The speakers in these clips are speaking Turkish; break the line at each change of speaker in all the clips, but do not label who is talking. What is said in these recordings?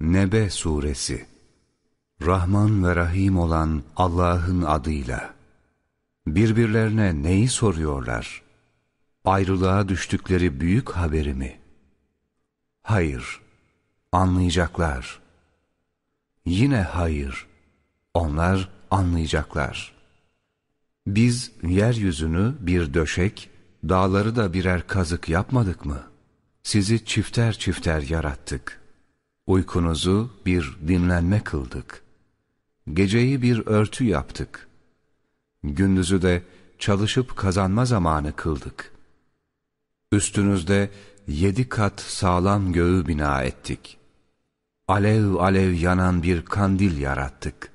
Nebe Suresi Rahman ve Rahim olan Allah'ın adıyla Birbirlerine neyi soruyorlar? Ayrılığa düştükleri büyük haberi mi? Hayır, anlayacaklar. Yine hayır, onlar anlayacaklar. Biz yeryüzünü bir döşek, dağları da birer kazık yapmadık mı? Sizi çifter çifter yarattık. Uykunuzu bir dinlenme kıldık. Geceyi bir örtü yaptık. Gündüzü de çalışıp kazanma zamanı kıldık. Üstünüzde yedi kat sağlam göğü bina ettik. Alev alev yanan bir kandil yarattık.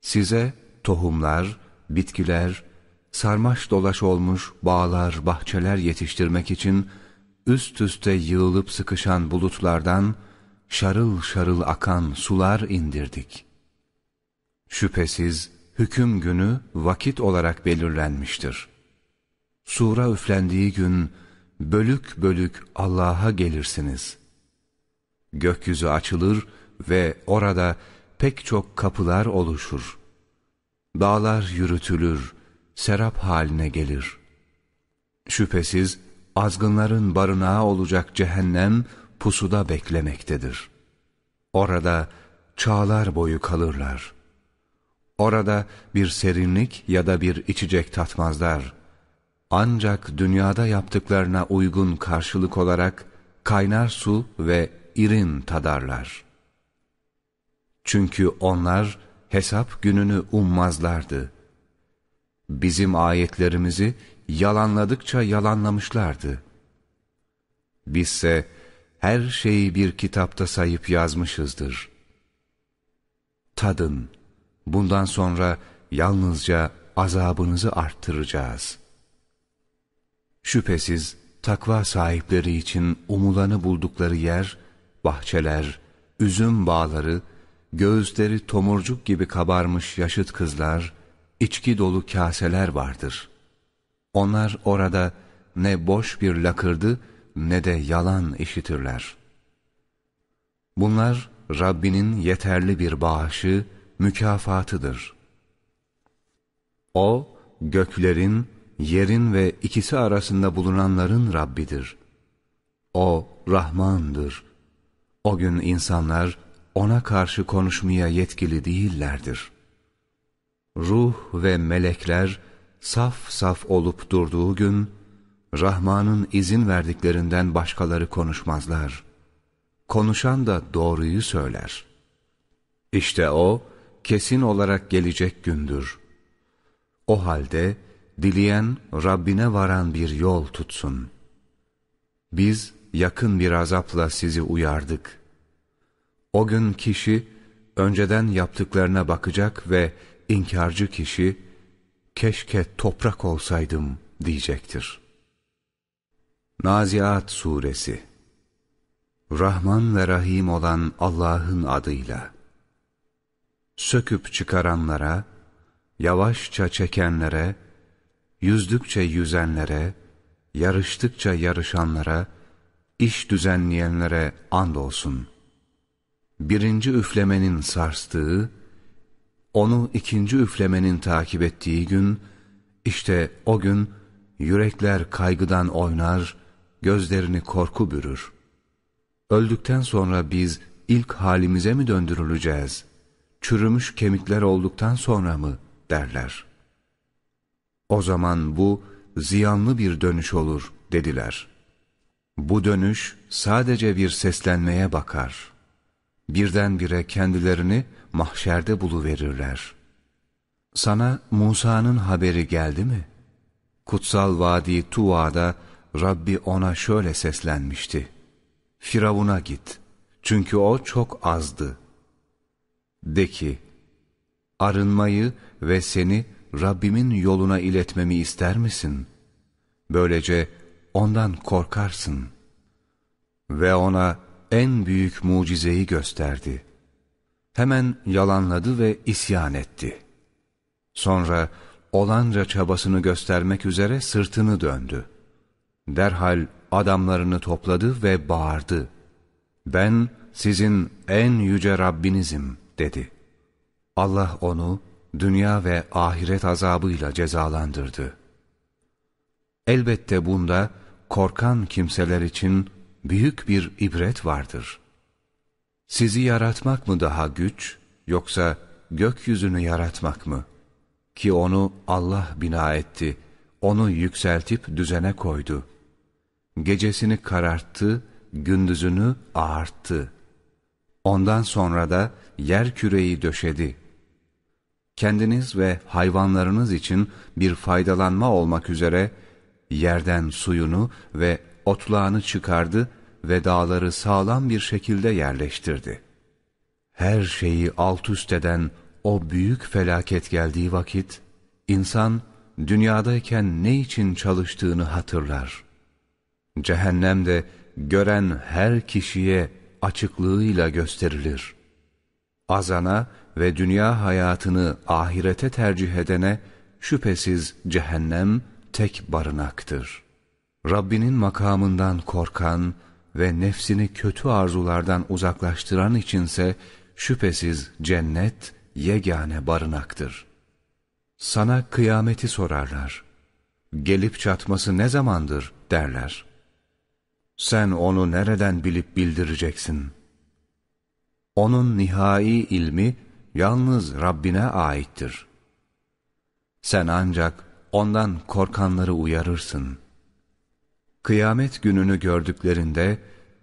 Size tohumlar, bitkiler, sarmaş dolaş olmuş bağlar, bahçeler yetiştirmek için üst üste yığılıp sıkışan bulutlardan şarıl şarıl akan sular indirdik. Şüphesiz hüküm günü vakit olarak belirlenmiştir. Sura üflendiği gün bölük bölük Allah'a gelirsiniz. Gökyüzü açılır ve orada pek çok kapılar oluşur. Dağlar yürütülür, serap haline gelir. Şüphesiz azgınların barınağı olacak cehennem pusuda beklemektedir. Orada çağlar boyu kalırlar. Orada bir serinlik ya da bir içecek tatmazlar. Ancak dünyada yaptıklarına uygun karşılık olarak kaynar su ve irin tadarlar. Çünkü onlar hesap gününü ummazlardı. Bizim ayetlerimizi yalanladıkça yalanlamışlardı. Bizse her şeyi bir kitapta sayıp yazmışızdır. Tadın, bundan sonra yalnızca azabınızı arttıracağız. Şüphesiz takva sahipleri için umulanı buldukları yer, bahçeler, üzüm bağları, göğüsleri tomurcuk gibi kabarmış yaşıt kızlar, içki dolu kaseler vardır. Onlar orada ne boş bir lakırdı ne de yalan işitirler. Bunlar Rabbinin yeterli bir bağışı, mükafatıdır. O, göklerin, yerin ve ikisi arasında bulunanların Rabbidir. O, Rahmandır. O gün insanlar ona karşı konuşmaya yetkili değillerdir. Ruh ve melekler saf saf olup durduğu gün, Rahman'ın izin verdiklerinden başkaları konuşmazlar. Konuşan da doğruyu söyler. İşte o, kesin olarak gelecek gündür. O halde, dileyen Rabbine varan bir yol tutsun. Biz yakın bir azapla sizi uyardık. O gün kişi, önceden yaptıklarına bakacak ve inkarcı kişi, keşke toprak olsaydım diyecektir.'' Naziat Suresi Rahman ve Rahim olan Allah'ın adıyla Söküp çıkaranlara, yavaşça çekenlere, yüzdükçe yüzenlere, yarıştıkça yarışanlara, iş düzenleyenlere andolsun. Birinci üflemenin sarstığı, onu ikinci üflemenin takip ettiği gün, işte o gün yürekler kaygıdan oynar, gözlerini korku bürür. Öldükten sonra biz ilk halimize mi döndürüleceğiz? Çürümüş kemikler olduktan sonra mı? derler. O zaman bu ziyanlı bir dönüş olur dediler. Bu dönüş sadece bir seslenmeye bakar. Birdenbire kendilerini mahşerde buluverirler. Sana Musa'nın haberi geldi mi? Kutsal Vadi Tuva'da Rabbi ona şöyle seslenmişti. Firavun'a git. Çünkü o çok azdı. De ki, arınmayı ve seni Rabbimin yoluna iletmemi ister misin? Böylece ondan korkarsın. Ve ona en büyük mucizeyi gösterdi. Hemen yalanladı ve isyan etti. Sonra olanca çabasını göstermek üzere sırtını döndü. Derhal adamlarını topladı ve bağırdı. Ben sizin en yüce Rabbinizim dedi. Allah onu dünya ve ahiret azabıyla cezalandırdı. Elbette bunda korkan kimseler için büyük bir ibret vardır. Sizi yaratmak mı daha güç yoksa gökyüzünü yaratmak mı? Ki onu Allah bina etti, onu yükseltip düzene koydu. Gecesini kararttı, gündüzünü ağarttı. Ondan sonra da yer küreyi döşedi. Kendiniz ve hayvanlarınız için bir faydalanma olmak üzere yerden suyunu ve otlağını çıkardı ve dağları sağlam bir şekilde yerleştirdi. Her şeyi alt üst eden o büyük felaket geldiği vakit, insan dünyadayken ne için çalıştığını hatırlar. Cehennem de gören her kişiye açıklığıyla gösterilir. Azana ve dünya hayatını ahirete tercih edene şüphesiz cehennem tek barınaktır. Rabbinin makamından korkan ve nefsini kötü arzulardan uzaklaştıran içinse şüphesiz cennet yegane barınaktır. Sana kıyameti sorarlar. Gelip çatması ne zamandır derler. Sen onu nereden bilip bildireceksin? Onun nihai ilmi yalnız Rabbine aittir. Sen ancak ondan korkanları uyarırsın. Kıyamet gününü gördüklerinde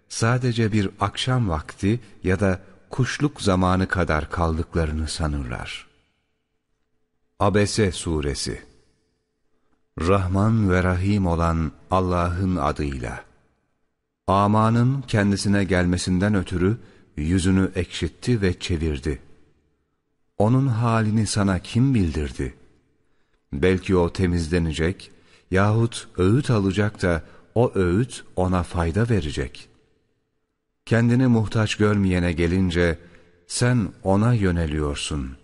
sadece bir akşam vakti ya da kuşluk zamanı kadar kaldıklarını sanırlar. Abese Suresi Rahman ve Rahim olan Allah'ın adıyla Amanın kendisine gelmesinden ötürü yüzünü ekşitti ve çevirdi. Onun halini sana kim bildirdi? Belki o temizlenecek yahut öğüt alacak da o öğüt ona fayda verecek. Kendini muhtaç görmeyene gelince sen ona yöneliyorsun.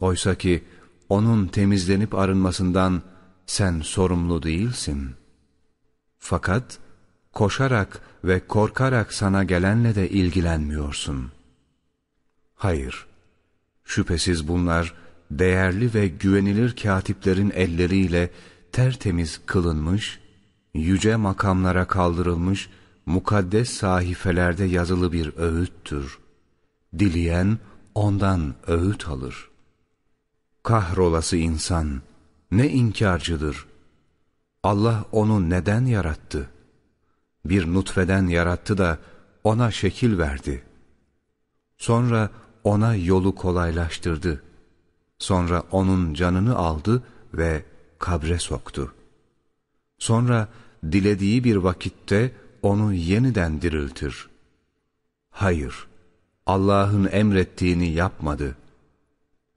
Oysa ki onun temizlenip arınmasından sen sorumlu değilsin. Fakat koşarak ve korkarak sana gelenle de ilgilenmiyorsun. Hayır, şüphesiz bunlar değerli ve güvenilir katiplerin elleriyle tertemiz kılınmış, yüce makamlara kaldırılmış, mukaddes sahifelerde yazılı bir öğüttür. Dileyen ondan öğüt alır. Kahrolası insan, ne inkarcıdır. Allah onu neden yarattı? Bir nutfeden yarattı da ona şekil verdi. Sonra ona yolu kolaylaştırdı. Sonra onun canını aldı ve kabre soktu. Sonra dilediği bir vakitte onu yeniden diriltir. Hayır, Allah'ın emrettiğini yapmadı.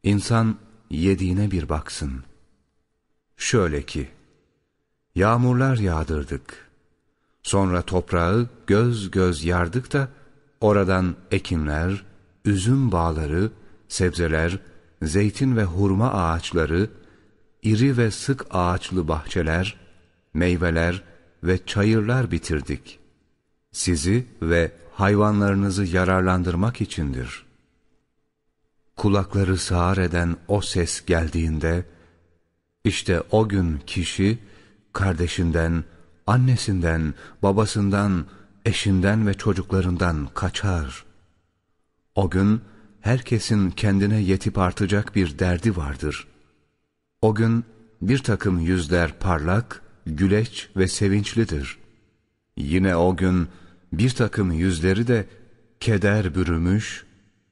İnsan yediğine bir baksın. Şöyle ki, yağmurlar yağdırdık. Sonra toprağı göz göz yardık da oradan ekinler, üzüm bağları, sebzeler, zeytin ve hurma ağaçları, iri ve sık ağaçlı bahçeler, meyveler ve çayırlar bitirdik. Sizi ve hayvanlarınızı yararlandırmak içindir. Kulakları sağır eden o ses geldiğinde, işte o gün kişi kardeşinden, annesinden, babasından, eşinden ve çocuklarından kaçar. O gün herkesin kendine yetip artacak bir derdi vardır. O gün bir takım yüzler parlak, güleç ve sevinçlidir. Yine o gün bir takım yüzleri de keder bürümüş,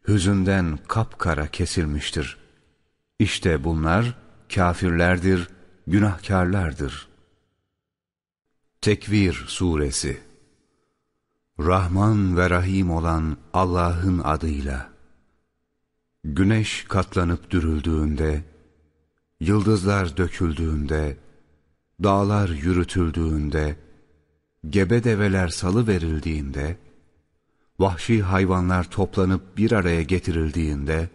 hüzünden kapkara kesilmiştir. İşte bunlar kafirlerdir, günahkarlardır. Tekvir Suresi. Rahman ve Rahim olan Allah'ın adıyla. Güneş katlanıp dürüldüğünde, yıldızlar döküldüğünde, dağlar yürütüldüğünde, gebe develer salı verildiğinde, vahşi hayvanlar toplanıp bir araya getirildiğinde,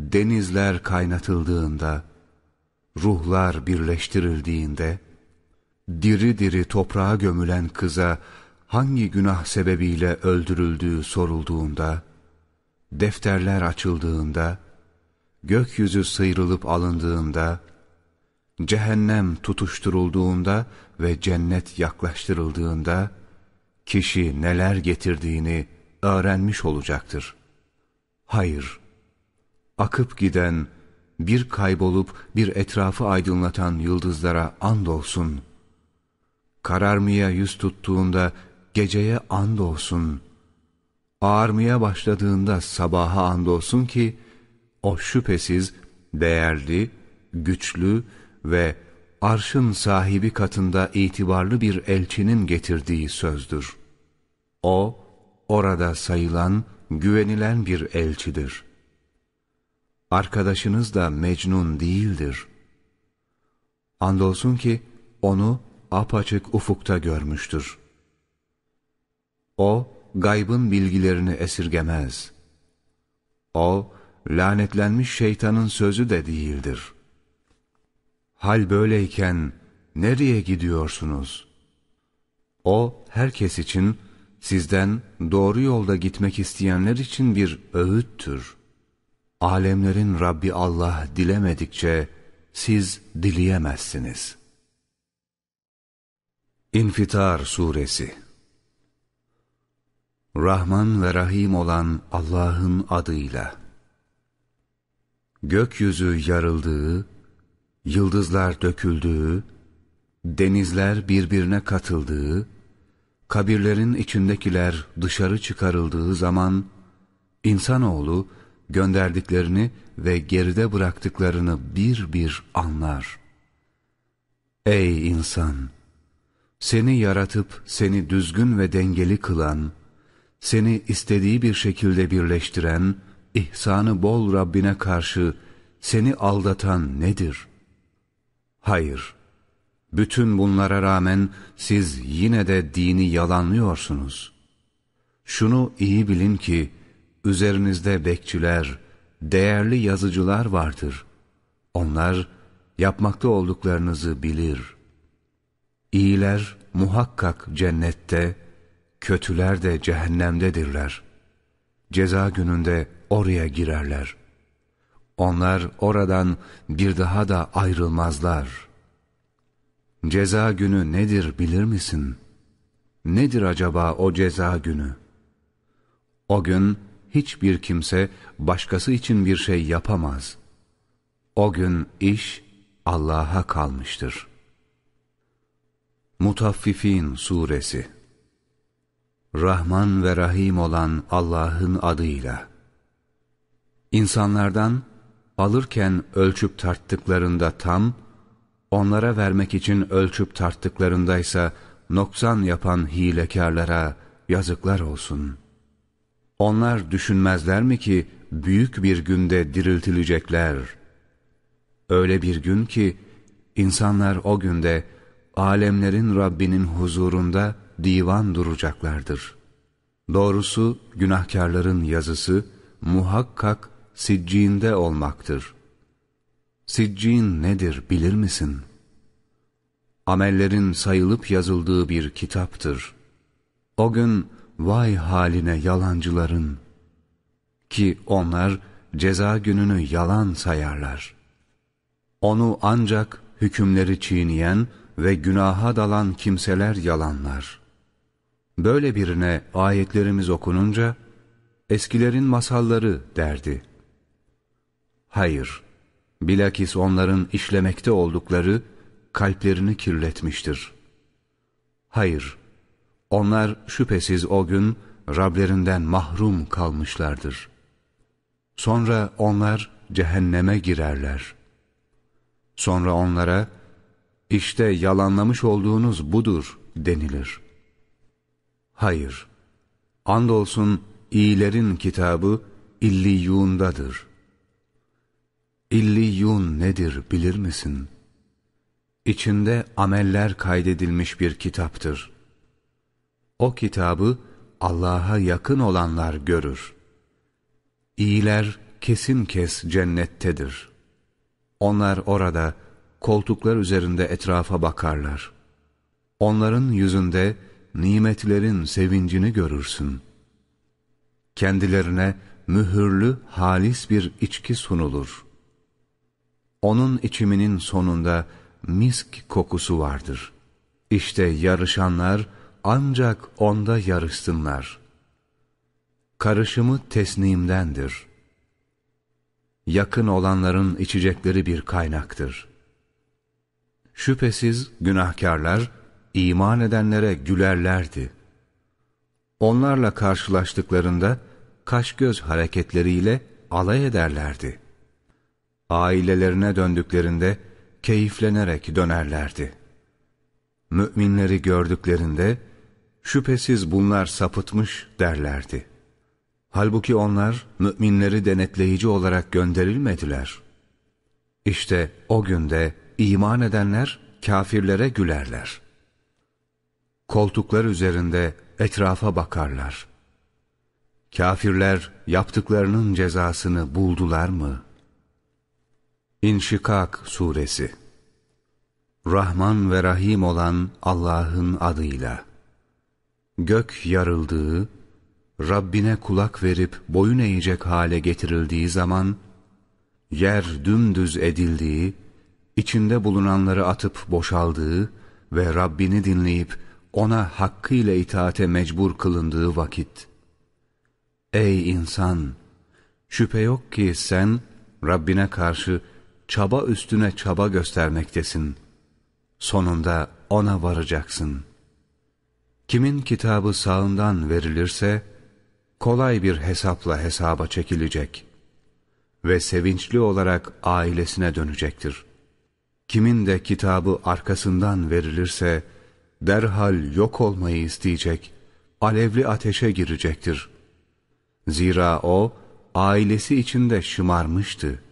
denizler kaynatıldığında, ruhlar birleştirildiğinde, diri diri toprağa gömülen kıza hangi günah sebebiyle öldürüldüğü sorulduğunda, defterler açıldığında, gökyüzü sıyrılıp alındığında, cehennem tutuşturulduğunda ve cennet yaklaştırıldığında, kişi neler getirdiğini öğrenmiş olacaktır. Hayır, akıp giden, bir kaybolup bir etrafı aydınlatan yıldızlara andolsun. Kararmaya yüz tuttuğunda geceye andolsun. Ağarmaya başladığında sabaha andolsun ki, o şüphesiz değerli, güçlü ve arşın sahibi katında itibarlı bir elçinin getirdiği sözdür. O, orada sayılan, güvenilen bir elçidir. Arkadaşınız da Mecnun değildir. Andolsun ki onu apaçık ufukta görmüştür. O, gaybın bilgilerini esirgemez. O, lanetlenmiş şeytanın sözü de değildir. Hal böyleyken nereye gidiyorsunuz? O, herkes için, sizden doğru yolda gitmek isteyenler için bir öğüttür. Alemlerin Rabbi Allah dilemedikçe siz dileyemezsiniz. İnfitar Suresi Rahman ve Rahim olan Allah'ın adıyla Gökyüzü yarıldığı, yıldızlar döküldüğü, denizler birbirine katıldığı, kabirlerin içindekiler dışarı çıkarıldığı zaman, insanoğlu gönderdiklerini ve geride bıraktıklarını bir bir anlar. Ey insan! Seni yaratıp seni düzgün ve dengeli kılan, seni istediği bir şekilde birleştiren, ihsanı bol Rabbine karşı seni aldatan nedir? Hayır, bütün bunlara rağmen siz yine de dini yalanlıyorsunuz. Şunu iyi bilin ki, üzerinizde bekçiler, değerli yazıcılar vardır. Onlar yapmakta olduklarınızı bilir. İyiler muhakkak cennette, kötüler de cehennemdedirler. Ceza gününde oraya girerler. Onlar oradan bir daha da ayrılmazlar. Ceza günü nedir bilir misin? Nedir acaba o ceza günü? O gün hiçbir kimse başkası için bir şey yapamaz. O gün iş Allah'a kalmıştır. Mutaffifin Suresi Rahman ve Rahim olan Allah'ın adıyla İnsanlardan alırken ölçüp tarttıklarında tam, onlara vermek için ölçüp tarttıklarındaysa noksan yapan hilekarlara yazıklar olsun.'' Onlar düşünmezler mi ki büyük bir günde diriltilecekler? Öyle bir gün ki insanlar o günde alemlerin Rabbinin huzurunda divan duracaklardır. Doğrusu günahkarların yazısı muhakkak siccinde olmaktır. Siccin nedir bilir misin? Amellerin sayılıp yazıldığı bir kitaptır. O gün Vay haline yalancıların! Ki onlar ceza gününü yalan sayarlar. Onu ancak hükümleri çiğneyen ve günaha dalan kimseler yalanlar. Böyle birine ayetlerimiz okununca, eskilerin masalları derdi. Hayır, bilakis onların işlemekte oldukları kalplerini kirletmiştir. Hayır, onlar şüphesiz o gün Rablerinden mahrum kalmışlardır. Sonra onlar cehenneme girerler. Sonra onlara, işte yalanlamış olduğunuz budur denilir. Hayır, andolsun iyilerin kitabı İlliyun'dadır. İlliyun nedir bilir misin? İçinde ameller kaydedilmiş bir kitaptır. O kitabı Allah'a yakın olanlar görür. İyiler kesin kes cennettedir. Onlar orada koltuklar üzerinde etrafa bakarlar. Onların yüzünde nimetlerin sevincini görürsün. Kendilerine mühürlü halis bir içki sunulur. Onun içiminin sonunda misk kokusu vardır. İşte yarışanlar ancak onda yarışsınlar. Karışımı tesnimdendir. Yakın olanların içecekleri bir kaynaktır. Şüphesiz günahkarlar, iman edenlere gülerlerdi. Onlarla karşılaştıklarında, kaş göz hareketleriyle alay ederlerdi. Ailelerine döndüklerinde, keyiflenerek dönerlerdi. Müminleri gördüklerinde, şüphesiz bunlar sapıtmış derlerdi. Halbuki onlar, müminleri denetleyici olarak gönderilmediler. İşte o günde, iman edenler, kafirlere gülerler. Koltuklar üzerinde etrafa bakarlar. Kafirler yaptıklarının cezasını buldular mı? İnşikak Suresi Rahman ve Rahim olan Allah'ın adıyla Gök yarıldığı, Rabbine kulak verip boyun eğecek hale getirildiği zaman, yer dümdüz edildiği, içinde bulunanları atıp boşaldığı ve Rabbini dinleyip ona hakkıyla itaate mecbur kılındığı vakit. Ey insan! Şüphe yok ki sen Rabbine karşı çaba üstüne çaba göstermektesin. Sonunda ona varacaksın. Kimin kitabı sağından verilirse, kolay bir hesapla hesaba çekilecek ve sevinçli olarak ailesine dönecektir. Kimin de kitabı arkasından verilirse, derhal yok olmayı isteyecek, alevli ateşe girecektir. Zira o, ailesi içinde şımarmıştı.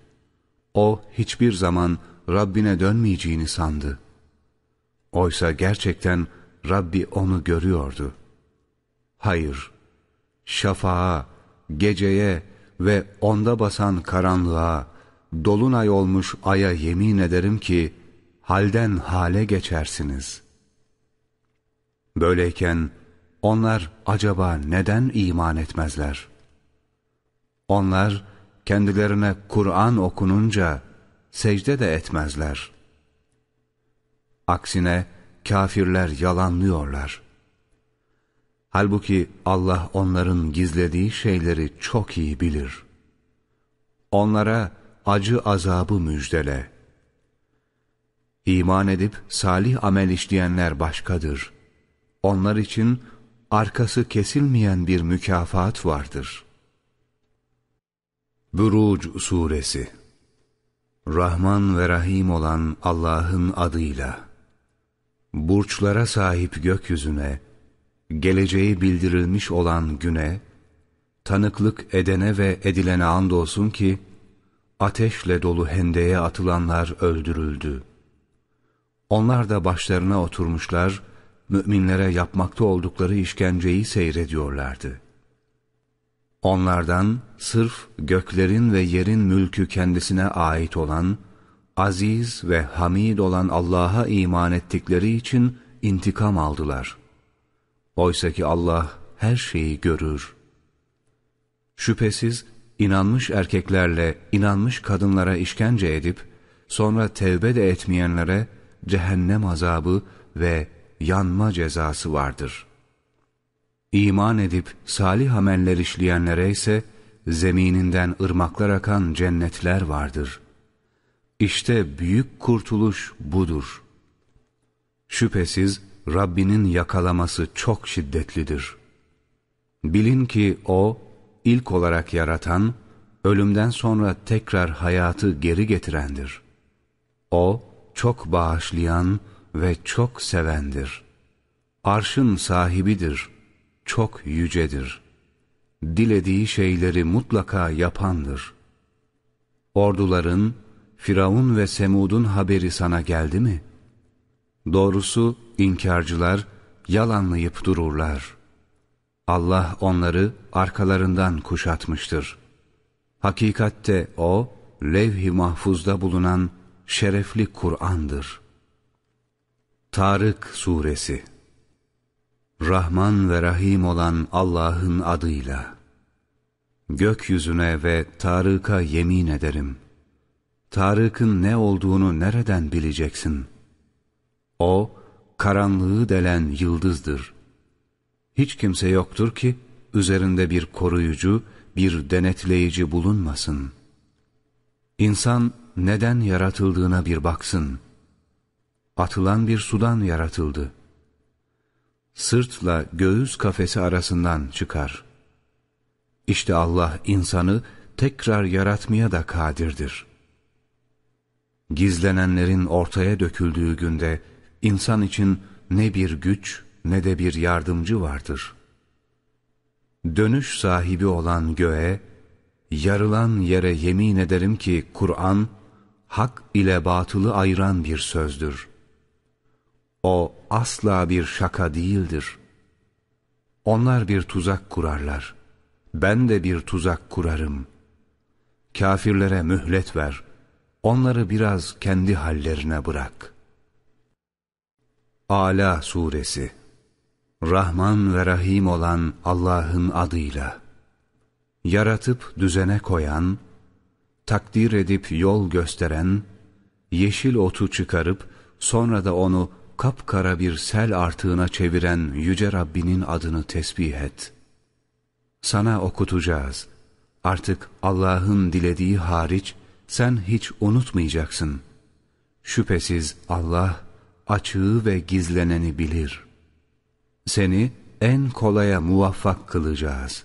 O, hiçbir zaman Rabbine dönmeyeceğini sandı. Oysa gerçekten Rabbi onu görüyordu. Hayır, şafağa, geceye ve onda basan karanlığa, dolunay olmuş aya yemin ederim ki, halden hale geçersiniz. Böyleyken, onlar acaba neden iman etmezler? Onlar, kendilerine Kur'an okununca, secde de etmezler. Aksine, kafirler yalanlıyorlar. Halbuki Allah onların gizlediği şeyleri çok iyi bilir. Onlara acı azabı müjdele. İman edip salih amel işleyenler başkadır. Onlar için arkası kesilmeyen bir mükafat vardır. Buruc Suresi Rahman ve Rahim olan Allah'ın adıyla Burçlara sahip gökyüzüne, geleceği bildirilmiş olan güne, tanıklık edene ve edilene andolsun ki, ateşle dolu hendeye atılanlar öldürüldü. Onlar da başlarına oturmuşlar, müminlere yapmakta oldukları işkenceyi seyrediyorlardı. Onlardan sırf göklerin ve yerin mülkü kendisine ait olan, aziz ve hamid olan Allah'a iman ettikleri için intikam aldılar. Oysa ki Allah her şeyi görür. Şüphesiz inanmış erkeklerle inanmış kadınlara işkence edip, sonra tevbe de etmeyenlere cehennem azabı ve yanma cezası vardır. İman edip salih ameller işleyenlere ise zemininden ırmaklar akan cennetler vardır. İşte büyük kurtuluş budur. Şüphesiz Rabbinin yakalaması çok şiddetlidir. Bilin ki O, ilk olarak yaratan, ölümden sonra tekrar hayatı geri getirendir. O, çok bağışlayan ve çok sevendir. Arşın sahibidir, çok yücedir. Dilediği şeyleri mutlaka yapandır. Orduların, Firavun ve Semud'un haberi sana geldi mi? Doğrusu inkarcılar yalanlayıp dururlar. Allah onları arkalarından kuşatmıştır. Hakikatte O, levh-i mahfuzda bulunan şerefli Kur'an'dır. Tarık Suresi Rahman ve Rahim olan Allah'ın adıyla. Gökyüzüne ve Tarık'a yemin ederim. Tarık'ın ne olduğunu nereden bileceksin? O, karanlığı delen yıldızdır. Hiç kimse yoktur ki, üzerinde bir koruyucu, bir denetleyici bulunmasın. İnsan neden yaratıldığına bir baksın. Atılan bir sudan yaratıldı sırtla göğüs kafesi arasından çıkar. İşte Allah insanı tekrar yaratmaya da kadirdir. Gizlenenlerin ortaya döküldüğü günde insan için ne bir güç ne de bir yardımcı vardır. Dönüş sahibi olan göğe, yarılan yere yemin ederim ki Kur'an, hak ile batılı ayıran bir sözdür.'' O asla bir şaka değildir. Onlar bir tuzak kurarlar. Ben de bir tuzak kurarım. Kafirlere mühlet ver. Onları biraz kendi hallerine bırak. Ala Suresi Rahman ve Rahim olan Allah'ın adıyla Yaratıp düzene koyan, takdir edip yol gösteren, yeşil otu çıkarıp sonra da onu kapkara bir sel artığına çeviren Yüce Rabbinin adını tesbih et. Sana okutacağız. Artık Allah'ın dilediği hariç sen hiç unutmayacaksın. Şüphesiz Allah açığı ve gizleneni bilir. Seni en kolaya muvaffak kılacağız.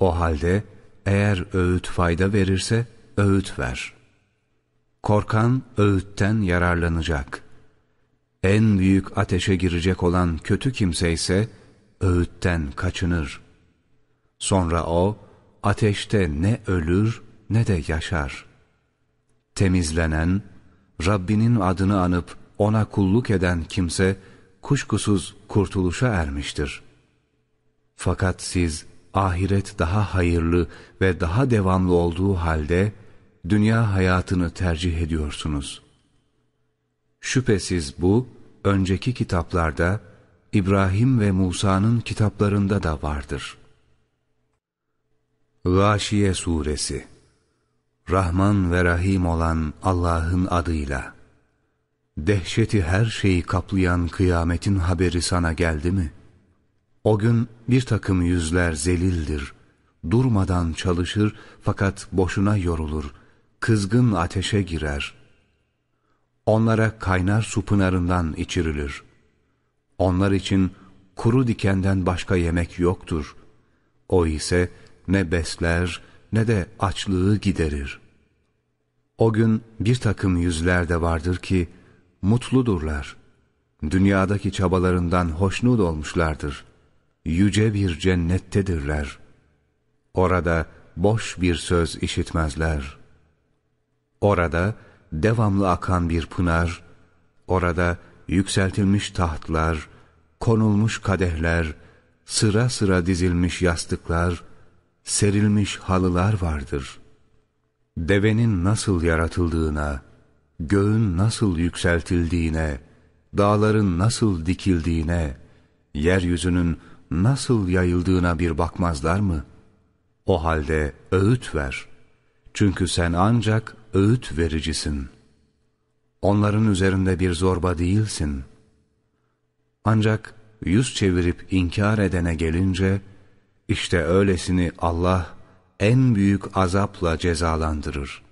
O halde eğer öğüt fayda verirse öğüt ver. Korkan öğütten yararlanacak.'' En büyük ateşe girecek olan kötü kimse ise öğütten kaçınır. Sonra o ateşte ne ölür ne de yaşar. Temizlenen, Rabbinin adını anıp ona kulluk eden kimse kuşkusuz kurtuluşa ermiştir. Fakat siz ahiret daha hayırlı ve daha devamlı olduğu halde dünya hayatını tercih ediyorsunuz. Şüphesiz bu, önceki kitaplarda, İbrahim ve Musa'nın kitaplarında da vardır. Gâşiye Suresi Rahman ve Rahim olan Allah'ın adıyla Dehşeti her şeyi kaplayan kıyametin haberi sana geldi mi? O gün bir takım yüzler zelildir, durmadan çalışır fakat boşuna yorulur, kızgın ateşe girer.'' Onlara kaynar su pınarından içirilir. Onlar için kuru dikenden başka yemek yoktur. O ise ne besler ne de açlığı giderir. O gün bir takım yüzler de vardır ki mutludurlar. Dünyadaki çabalarından hoşnut olmuşlardır. Yüce bir cennettedirler. Orada boş bir söz işitmezler. Orada devamlı akan bir pınar, orada yükseltilmiş tahtlar, konulmuş kadehler, sıra sıra dizilmiş yastıklar, serilmiş halılar vardır. Devenin nasıl yaratıldığına, göğün nasıl yükseltildiğine, dağların nasıl dikildiğine, yeryüzünün nasıl yayıldığına bir bakmazlar mı? O halde öğüt ver. Çünkü sen ancak öğüt vericisin. Onların üzerinde bir zorba değilsin. Ancak yüz çevirip inkar edene gelince, işte öylesini Allah en büyük azapla cezalandırır.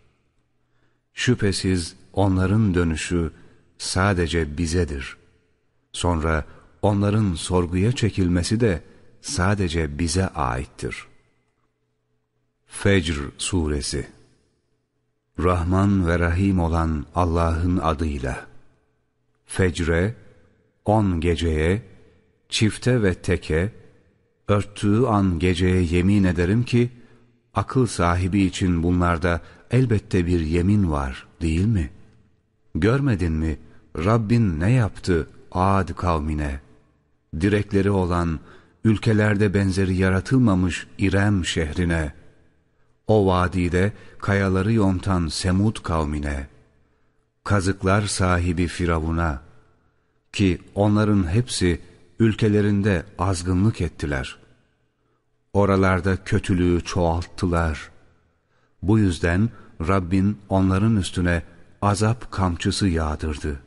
Şüphesiz onların dönüşü sadece bizedir. Sonra onların sorguya çekilmesi de sadece bize aittir. Fecr Suresi Rahman ve Rahim olan Allah'ın adıyla. Fecre, on geceye, çifte ve teke, örttüğü an geceye yemin ederim ki, akıl sahibi için bunlarda elbette bir yemin var değil mi? Görmedin mi Rabbin ne yaptı Ad kavmine? Direkleri olan, ülkelerde benzeri yaratılmamış İrem şehrine, o vadide kayaları yontan Semud kavmine, kazıklar sahibi Firavun'a ki onların hepsi ülkelerinde azgınlık ettiler. Oralarda kötülüğü çoğalttılar. Bu yüzden Rabbin onların üstüne azap kamçısı yağdırdı.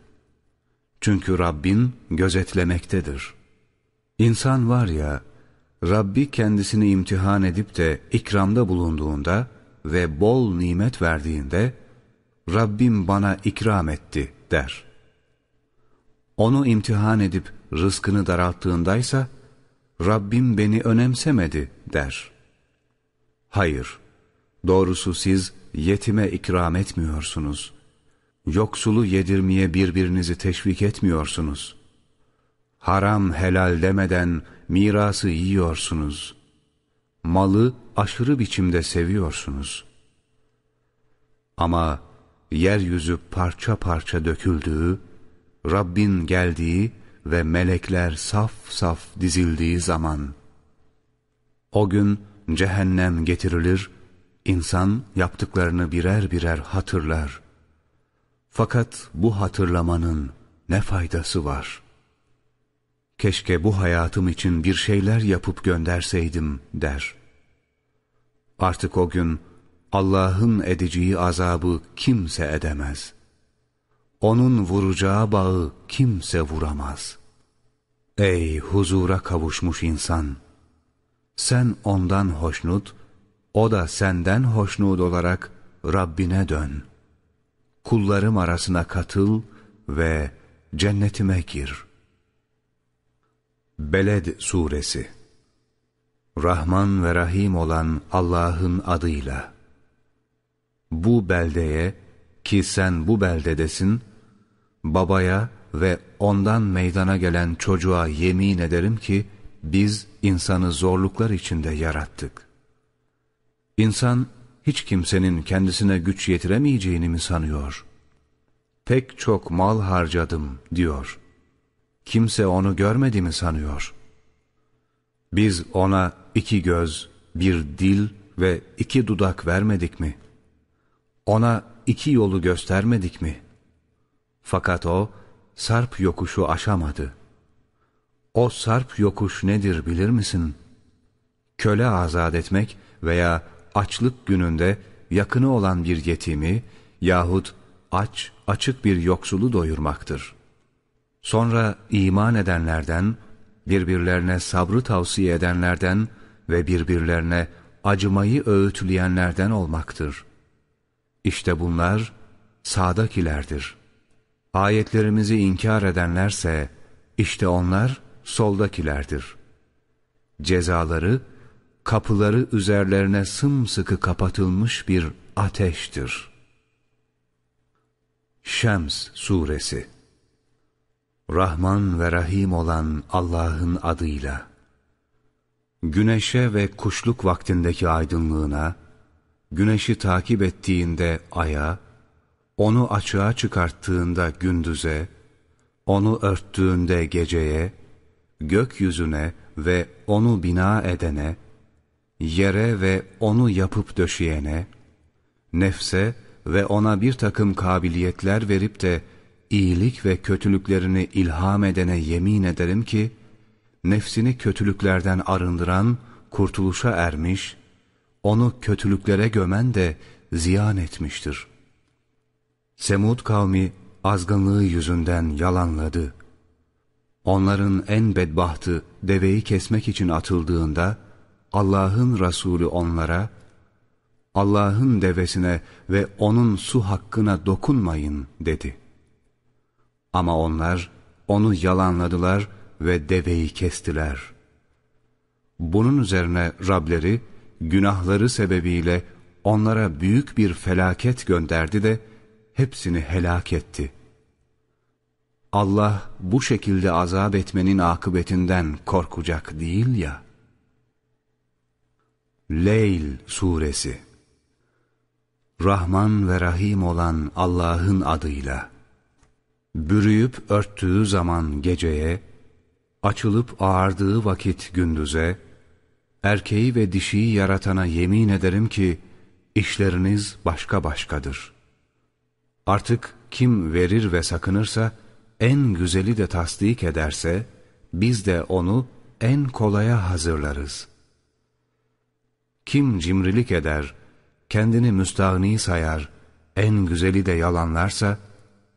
Çünkü Rabbin gözetlemektedir. İnsan var ya, Rabbi kendisini imtihan edip de ikramda bulunduğunda ve bol nimet verdiğinde, Rabbim bana ikram etti der. Onu imtihan edip rızkını daralttığındaysa, Rabbim beni önemsemedi der. Hayır, doğrusu siz yetime ikram etmiyorsunuz. Yoksulu yedirmeye birbirinizi teşvik etmiyorsunuz. Haram helal demeden mirası yiyorsunuz. Malı aşırı biçimde seviyorsunuz. Ama yeryüzü parça parça döküldüğü, Rabbin geldiği ve melekler saf saf dizildiği zaman, o gün cehennem getirilir, insan yaptıklarını birer birer hatırlar. Fakat bu hatırlamanın ne faydası var? Keşke bu hayatım için bir şeyler yapıp gönderseydim der. Artık o gün Allah'ın edeceği azabı kimse edemez. Onun vuracağı bağı kimse vuramaz. Ey huzura kavuşmuş insan! Sen ondan hoşnut, o da senden hoşnut olarak Rabbine dön. Kullarım arasına katıl ve cennetime gir. Beled Suresi Rahman ve Rahim olan Allah'ın adıyla. Bu beldeye ki sen bu beldedesin, babaya ve ondan meydana gelen çocuğa yemin ederim ki biz insanı zorluklar içinde yarattık. İnsan hiç kimsenin kendisine güç yetiremeyeceğini mi sanıyor? Pek çok mal harcadım diyor. Kimse onu görmedi mi sanıyor? Biz ona iki göz, bir dil ve iki dudak vermedik mi? Ona iki yolu göstermedik mi? Fakat o, sarp yokuşu aşamadı. O sarp yokuş nedir bilir misin? Köle azat etmek veya açlık gününde yakını olan bir yetimi yahut aç, açık bir yoksulu doyurmaktır. Sonra iman edenlerden, birbirlerine sabrı tavsiye edenlerden ve birbirlerine acımayı öğütleyenlerden olmaktır. İşte bunlar sağdakilerdir. Ayetlerimizi inkar edenlerse, işte onlar soldakilerdir. Cezaları, kapıları üzerlerine sımsıkı kapatılmış bir ateştir. Şems Suresi Rahman ve Rahim olan Allah'ın adıyla Güneşe ve kuşluk vaktindeki aydınlığına, güneşi takip ettiğinde aya, onu açığa çıkarttığında gündüze, onu örttüğünde geceye, gökyüzüne ve onu bina edene, yere ve onu yapıp döşeyene, nefse ve ona bir takım kabiliyetler verip de iyilik ve kötülüklerini ilham edene yemin ederim ki, nefsini kötülüklerden arındıran, kurtuluşa ermiş, onu kötülüklere gömen de ziyan etmiştir. Semud kavmi azgınlığı yüzünden yalanladı. Onların en bedbahtı deveyi kesmek için atıldığında, Allah'ın Resulü onlara, Allah'ın devesine ve onun su hakkına dokunmayın dedi. Ama onlar onu yalanladılar ve deveyi kestiler. Bunun üzerine Rableri günahları sebebiyle onlara büyük bir felaket gönderdi de hepsini helak etti. Allah bu şekilde azap etmenin akıbetinden korkacak değil ya. Leyl Suresi Rahman ve Rahim olan Allah'ın adıyla Bürüyüp örttüğü zaman geceye, açılıp ağardığı vakit gündüze, erkeği ve dişiyi yaratana yemin ederim ki, işleriniz başka başkadır. Artık kim verir ve sakınırsa, en güzeli de tasdik ederse, biz de onu en kolaya hazırlarız. Kim cimrilik eder, kendini müstahni sayar, en güzeli de yalanlarsa,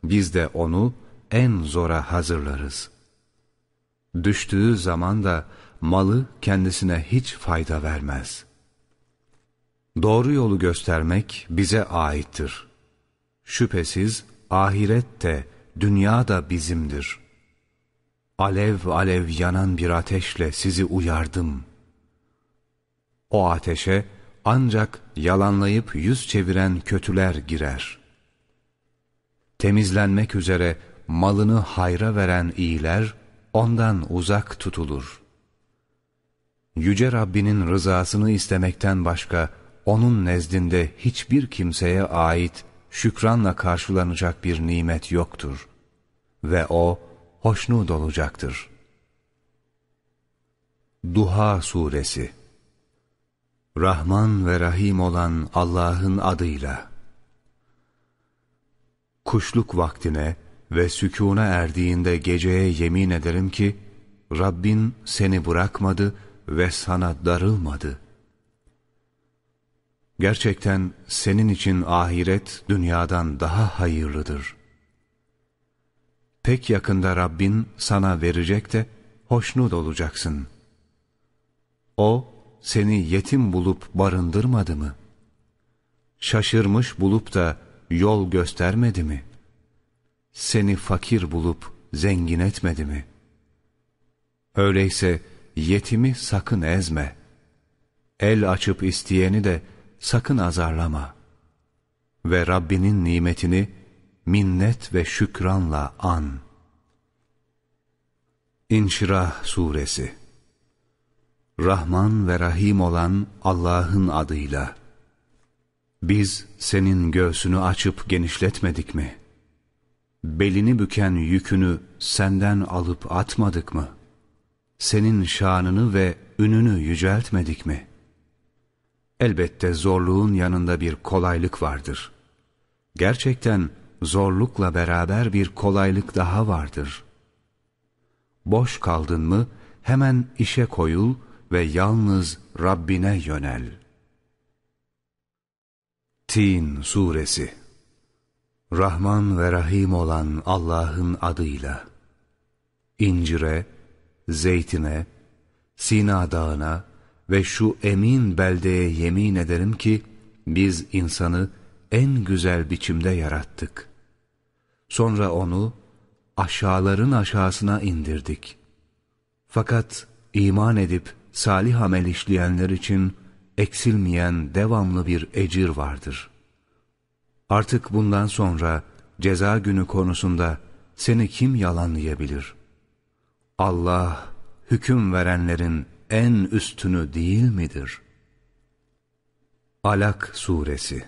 biz de onu en zora hazırlarız. Düştüğü zaman da malı kendisine hiç fayda vermez. Doğru yolu göstermek bize aittir. Şüphesiz ahiret de, dünya da bizimdir. Alev alev yanan bir ateşle sizi uyardım. O ateşe ancak yalanlayıp yüz çeviren kötüler girer. Temizlenmek üzere malını hayra veren iyiler ondan uzak tutulur. Yüce Rabbinin rızasını istemekten başka onun nezdinde hiçbir kimseye ait şükranla karşılanacak bir nimet yoktur. Ve O hoşnut olacaktır. Duha Suresi Rahman ve Rahim olan Allah'ın adıyla Kuşluk vaktine ve sükûna erdiğinde geceye yemin ederim ki, Rabbin seni bırakmadı ve sana darılmadı. Gerçekten senin için ahiret dünyadan daha hayırlıdır. Pek yakında Rabbin sana verecek de hoşnut olacaksın. O seni yetim bulup barındırmadı mı? Şaşırmış bulup da yol göstermedi mi? Seni fakir bulup zengin etmedi mi? Öyleyse yetimi sakın ezme. El açıp isteyeni de sakın azarlama. Ve Rabbinin nimetini minnet ve şükranla an. İnşirah Suresi Rahman ve Rahim olan Allah'ın adıyla. Biz senin göğsünü açıp genişletmedik mi? Belini büken yükünü senden alıp atmadık mı? Senin şanını ve ününü yüceltmedik mi? Elbette zorluğun yanında bir kolaylık vardır. Gerçekten zorlukla beraber bir kolaylık daha vardır. Boş kaldın mı hemen işe koyul ve yalnız Rabbine yönel. Tin Suresi Rahman ve Rahim olan Allah'ın adıyla İncire, zeytine, Sina dağına ve şu emin beldeye yemin ederim ki biz insanı en güzel biçimde yarattık. Sonra onu aşağıların aşağısına indirdik. Fakat iman edip salih amel işleyenler için eksilmeyen devamlı bir ecir vardır. Artık bundan sonra ceza günü konusunda seni kim yalanlayabilir? Allah hüküm verenlerin en üstünü değil midir? Alak Suresi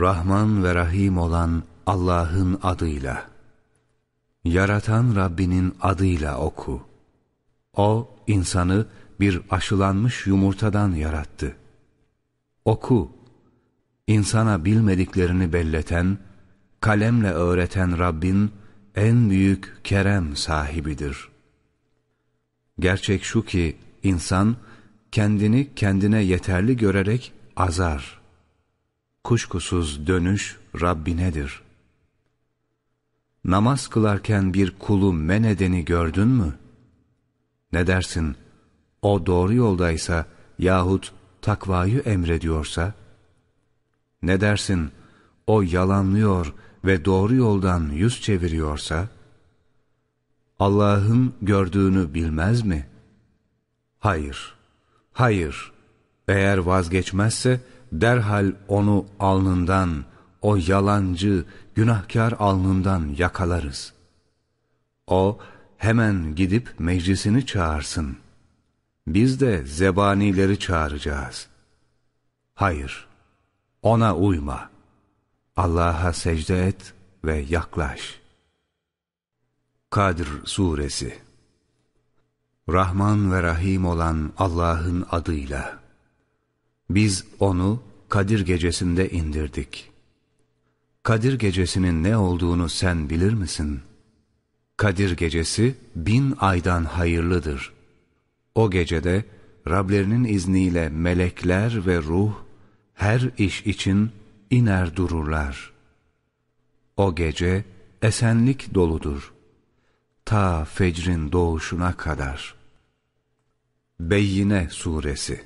Rahman ve Rahim olan Allah'ın adıyla Yaratan Rabbinin adıyla oku. O insanı bir aşılanmış yumurtadan yarattı. Oku, insana bilmediklerini belleten, kalemle öğreten Rabbin en büyük kerem sahibidir. Gerçek şu ki insan kendini kendine yeterli görerek azar. Kuşkusuz dönüş Rabbinedir. Namaz kılarken bir kulu men edeni gördün mü? Ne dersin? O doğru yoldaysa yahut takvayı emrediyorsa, ne dersin o yalanlıyor ve doğru yoldan yüz çeviriyorsa, Allah'ın gördüğünü bilmez mi? Hayır, hayır. Eğer vazgeçmezse derhal onu alnından, o yalancı, günahkar alnından yakalarız. O hemen gidip meclisini çağırsın.'' Biz de zebanileri çağıracağız. Hayır, ona uyma. Allah'a secde et ve yaklaş. Kadir Suresi Rahman ve Rahim olan Allah'ın adıyla. Biz onu Kadir gecesinde indirdik. Kadir gecesinin ne olduğunu sen bilir misin? Kadir gecesi bin aydan hayırlıdır. O gecede Rablerinin izniyle melekler ve ruh her iş için iner dururlar. O gece esenlik doludur. Ta fecrin doğuşuna kadar. Beyyine Suresi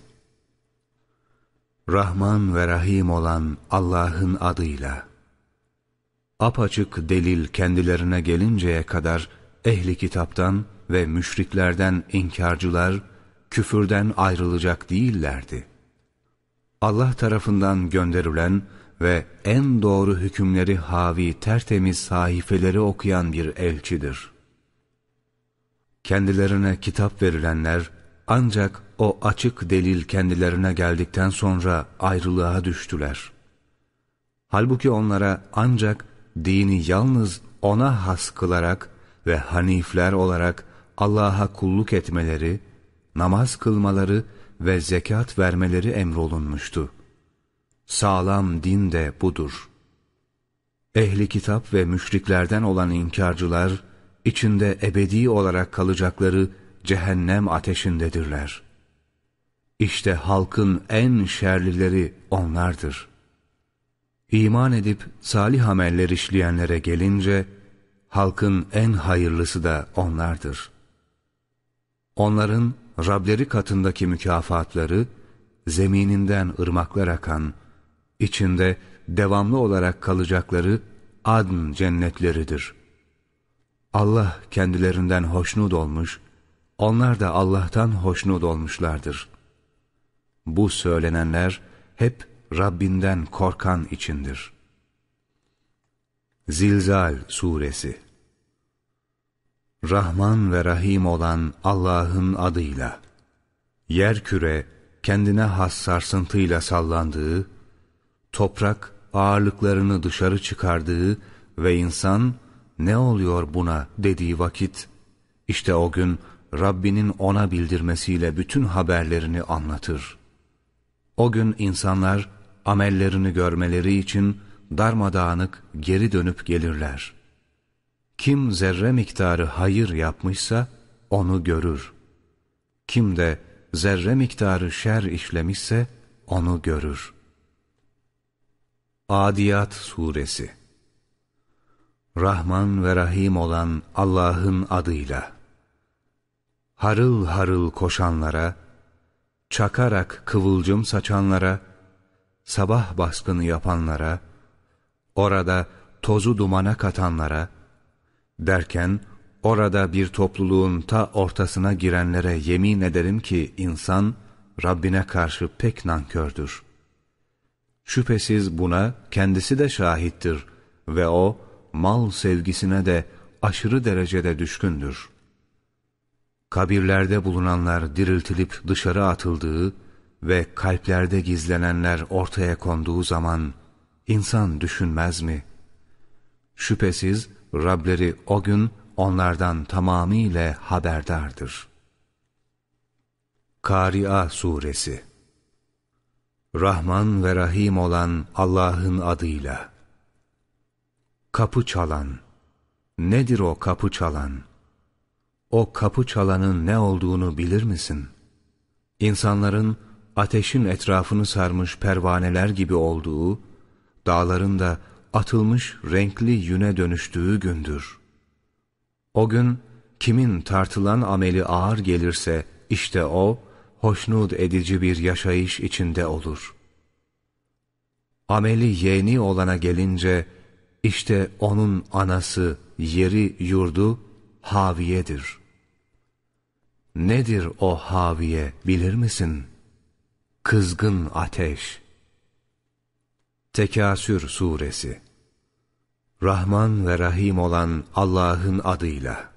Rahman ve Rahim olan Allah'ın adıyla apaçık delil kendilerine gelinceye kadar ehli kitaptan ve müşriklerden inkarcılar küfürden ayrılacak değillerdi. Allah tarafından gönderilen ve en doğru hükümleri havi tertemiz sahifeleri okuyan bir elçidir. Kendilerine kitap verilenler ancak o açık delil kendilerine geldikten sonra ayrılığa düştüler. Halbuki onlara ancak dini yalnız ona has kılarak ve hanifler olarak Allah'a kulluk etmeleri, namaz kılmaları ve zekat vermeleri emrolunmuştu. Sağlam din de budur. Ehli kitap ve müşriklerden olan inkarcılar, içinde ebedi olarak kalacakları cehennem ateşindedirler. İşte halkın en şerlileri onlardır.'' İman edip salih ameller işleyenlere gelince, halkın en hayırlısı da onlardır. Onların Rableri katındaki mükafatları, zemininden ırmaklar akan, içinde devamlı olarak kalacakları adn cennetleridir. Allah kendilerinden hoşnut olmuş, onlar da Allah'tan hoşnut olmuşlardır. Bu söylenenler hep Rabbinden korkan içindir. Zilzal Suresi Rahman ve Rahim olan Allah'ın adıyla Yer küre kendine has sarsıntıyla sallandığı, toprak ağırlıklarını dışarı çıkardığı ve insan ne oluyor buna dediği vakit, işte o gün Rabbinin ona bildirmesiyle bütün haberlerini anlatır. O gün insanlar amellerini görmeleri için darmadağınık geri dönüp gelirler. Kim zerre miktarı hayır yapmışsa onu görür. Kim de zerre miktarı şer işlemişse onu görür. Adiyat Suresi Rahman ve Rahim olan Allah'ın adıyla Harıl harıl koşanlara, çakarak kıvılcım saçanlara, sabah baskını yapanlara, orada tozu dumana katanlara, derken orada bir topluluğun ta ortasına girenlere yemin ederim ki insan Rabbine karşı pek nankördür. Şüphesiz buna kendisi de şahittir ve o mal sevgisine de aşırı derecede düşkündür. Kabirlerde bulunanlar diriltilip dışarı atıldığı ve kalplerde gizlenenler ortaya konduğu zaman insan düşünmez mi? Şüphesiz Rableri o gün onlardan tamamıyla haberdardır. Kari'a Suresi Rahman ve Rahim olan Allah'ın adıyla Kapı çalan Nedir o kapı çalan? O kapı çalanın ne olduğunu bilir misin? İnsanların ateşin etrafını sarmış pervaneler gibi olduğu, dağların da atılmış renkli yüne dönüştüğü gündür. O gün kimin tartılan ameli ağır gelirse işte o, hoşnut edici bir yaşayış içinde olur. Ameli yeğeni olana gelince, işte onun anası, yeri, yurdu haviyedir. Nedir o haviye bilir misin?'' Kızgın ateş Tekasür Suresi Rahman ve Rahim olan Allah'ın adıyla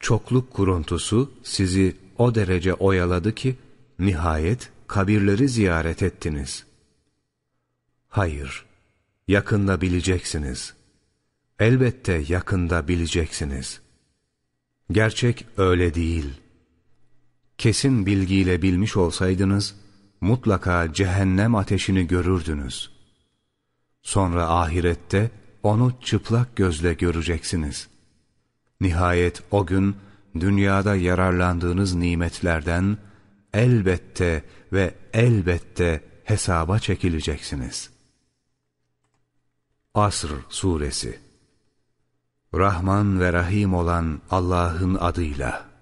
Çokluk kuruntusu sizi o derece oyaladı ki nihayet kabirleri ziyaret ettiniz. Hayır, yakında bileceksiniz. Elbette yakında bileceksiniz. Gerçek öyle değil. Kesin bilgiyle bilmiş olsaydınız, mutlaka cehennem ateşini görürdünüz. Sonra ahirette onu çıplak gözle göreceksiniz. Nihayet o gün dünyada yararlandığınız nimetlerden elbette ve elbette hesaba çekileceksiniz. Asr Suresi Rahman ve Rahim olan Allah'ın adıyla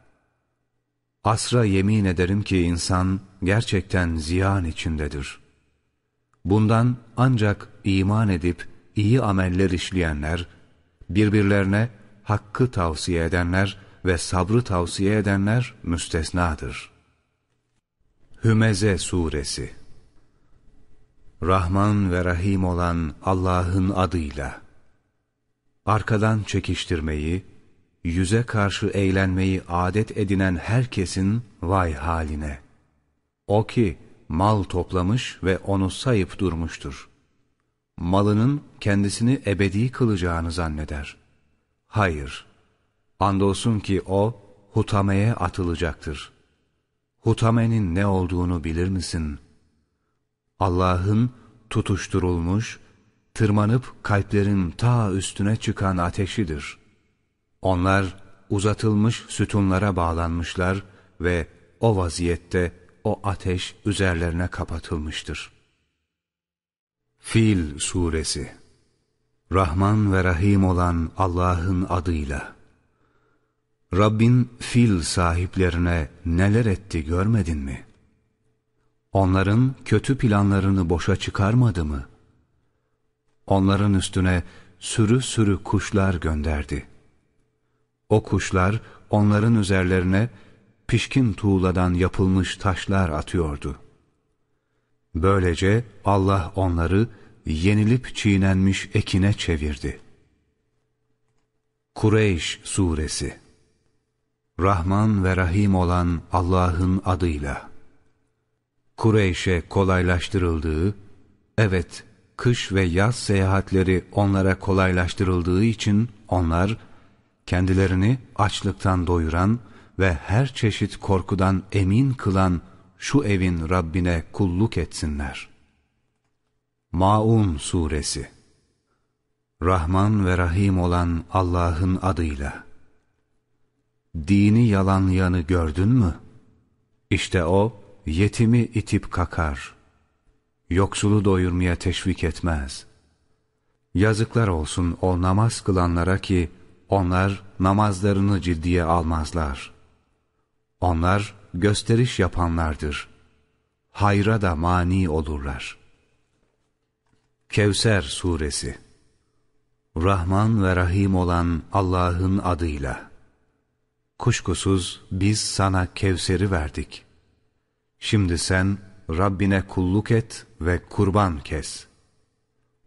Asra yemin ederim ki insan gerçekten ziyan içindedir. Bundan ancak iman edip iyi ameller işleyenler, birbirlerine hakkı tavsiye edenler ve sabrı tavsiye edenler müstesnadır. Hümeze Suresi Rahman ve Rahim olan Allah'ın adıyla Arkadan çekiştirmeyi, yüze karşı eğlenmeyi adet edinen herkesin vay haline. O ki mal toplamış ve onu sayıp durmuştur. Malının kendisini ebedi kılacağını zanneder. Hayır, andolsun ki o hutameye atılacaktır. Hutamenin ne olduğunu bilir misin? Allah'ın tutuşturulmuş, tırmanıp kalplerin ta üstüne çıkan ateşidir. Onlar uzatılmış sütunlara bağlanmışlar ve o vaziyette o ateş üzerlerine kapatılmıştır. Fil Suresi Rahman ve Rahim olan Allah'ın adıyla Rabbin fil sahiplerine neler etti görmedin mi? Onların kötü planlarını boşa çıkarmadı mı? Onların üstüne sürü sürü kuşlar gönderdi. O kuşlar onların üzerlerine pişkin tuğladan yapılmış taşlar atıyordu. Böylece Allah onları yenilip çiğnenmiş ekine çevirdi. Kureyş Suresi Rahman ve Rahim olan Allah'ın adıyla Kureyş'e kolaylaştırıldığı, evet kış ve yaz seyahatleri onlara kolaylaştırıldığı için onlar, kendilerini açlıktan doyuran ve her çeşit korkudan emin kılan şu evin Rabbine kulluk etsinler. Maun Suresi Rahman ve Rahim olan Allah'ın adıyla Dini yalanlayanı gördün mü? İşte o, yetimi itip kakar. Yoksulu doyurmaya teşvik etmez. Yazıklar olsun o namaz kılanlara ki, onlar namazlarını ciddiye almazlar. Onlar gösteriş yapanlardır. Hayra da mani olurlar. Kevser Suresi Rahman ve Rahim olan Allah'ın adıyla Kuşkusuz biz sana Kevser'i verdik. Şimdi sen Rabbine kulluk et ve kurban kes.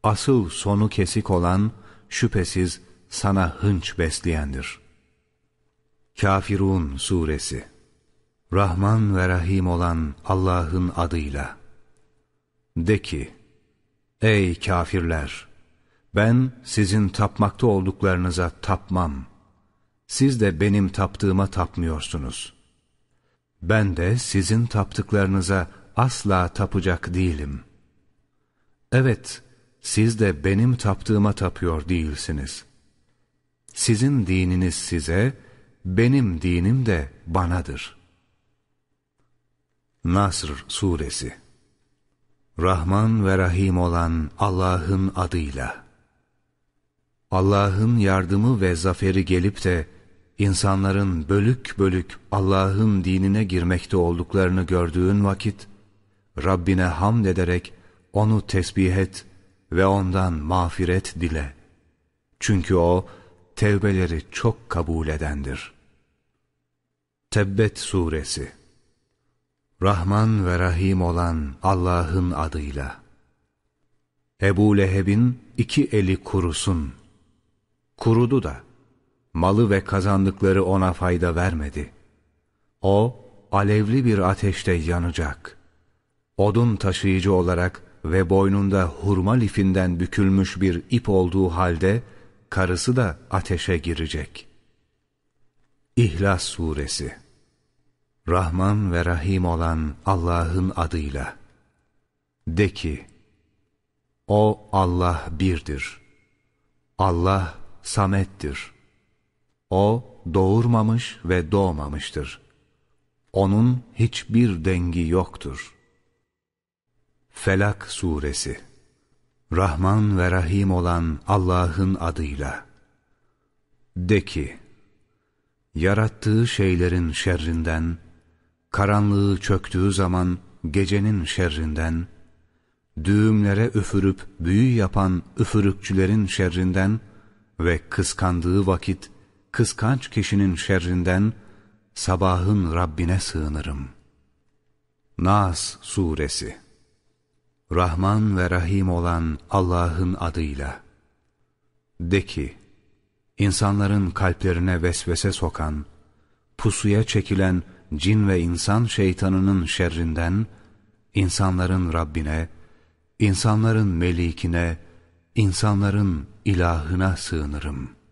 Asıl sonu kesik olan şüphesiz sana hınç besleyendir. Kafirun Suresi Rahman ve Rahim olan Allah'ın adıyla. De ki, Ey kafirler! Ben sizin tapmakta olduklarınıza tapmam. Siz de benim taptığıma tapmıyorsunuz. Ben de sizin taptıklarınıza asla tapacak değilim. Evet, siz de benim taptığıma tapıyor değilsiniz. Sizin dininiz size, benim dinim de banadır.'' Nasr Suresi Rahman ve Rahim olan Allah'ın adıyla Allah'ın yardımı ve zaferi gelip de insanların bölük bölük Allah'ın dinine girmekte olduklarını gördüğün vakit Rabbine hamd ederek onu tesbih et ve ondan mağfiret dile. Çünkü o tevbeleri çok kabul edendir. Tebbet Suresi Rahman ve Rahim olan Allah'ın adıyla. Ebu Leheb'in iki eli kurusun. Kurudu da. Malı ve kazandıkları ona fayda vermedi. O, alevli bir ateşte yanacak. Odun taşıyıcı olarak ve boynunda hurma lifinden bükülmüş bir ip olduğu halde, karısı da ateşe girecek. İhlas Suresi Rahman ve Rahim olan Allah'ın adıyla. De ki, O Allah birdir. Allah samettir. O doğurmamış ve doğmamıştır. Onun hiçbir dengi yoktur. Felak Suresi Rahman ve Rahim olan Allah'ın adıyla. De ki, yarattığı şeylerin şerrinden, karanlığı çöktüğü zaman gecenin şerrinden, düğümlere üfürüp büyü yapan üfürükçülerin şerrinden ve kıskandığı vakit kıskanç kişinin şerrinden sabahın Rabbine sığınırım. Nas Suresi Rahman ve Rahim olan Allah'ın adıyla. De ki, insanların kalplerine vesvese sokan, pusuya çekilen cin ve insan şeytanının şerrinden, insanların Rabbine, insanların melikine, insanların ilahına sığınırım.''